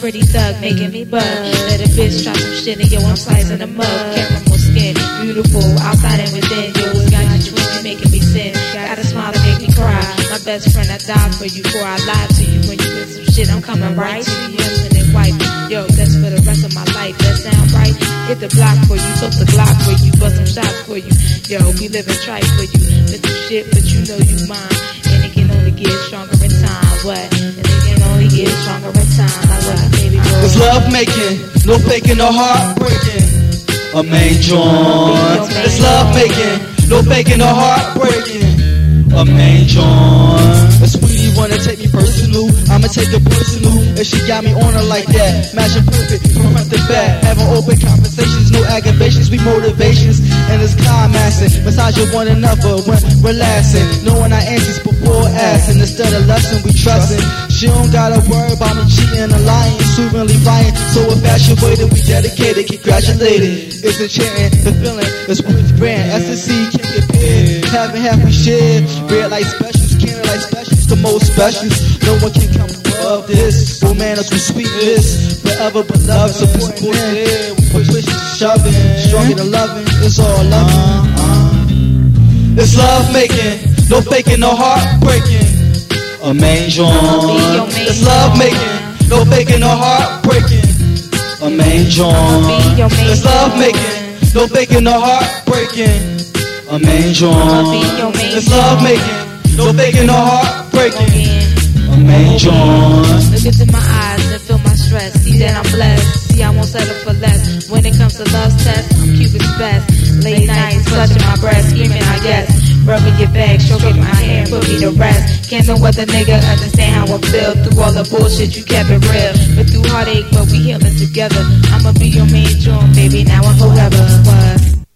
pretty thug, making me bug. Let a bitch try some shit and yo, I'm slicing a mug. Caramel skin, beautiful, outside and within. Yo, it's got you twitching, making me sin. Got a smile to make me cry. My best friend, I died for you before I lied to you. When you did some shit, I'm coming right to you. And wipe. Yo, that's for the rest of my life. That sound right? Hit the block for you, took the block for you, bust some shots for you. Yo, we living tripe for you. Through shit, but you know you mine. And it can only get stronger in time. What? Get stronger in time. I love baby. It's love making, no faking, no heartbreaking. A main joint. It's love making, no faking, no heartbreaking. A main joint. If sweetie wanna take me personal, I'ma take it personal. And she got me on her like that, matching perfect from front to back. Having open conversations, no aggravations, we motivations. And it's climaxing, massaging one another when relaxing. Knowing our answers before asking, instead of trusting. She don't gotta worry about me cheating or lying, soothingly lying. So infatuated, we dedicated, congratulated. It's enchanting, the feeling is worth brand. S&C can't compare, having half we share. Red light specials, candy light specials, the most specials. No one can come above this. Romantic with sweetness, forever beloved, supporting there. We push shoving, stronger than loving, it's all loving. It's love making, no faking, no heartbreaking. A main joint. It's love making, no faking, no heartbreaking. A main joint. It's love making, no faking, no heartbreaking. A main joint. It's love making, no faking, no heartbreaking. A joint. Look into my eyes and feel my stress. See that I'm blessed. See I won't settle for less. When it comes to love's test, I'm Cupid's best. Late nights, clutching my breast, screaming I yes. Rubbing your back, stroking my hair, put me to rest. Can't no other nigga understand how I feel through all the bullshit you kept it real. But through heartache, but we healing together. I'ma be your main joint, baby, now and forever. What?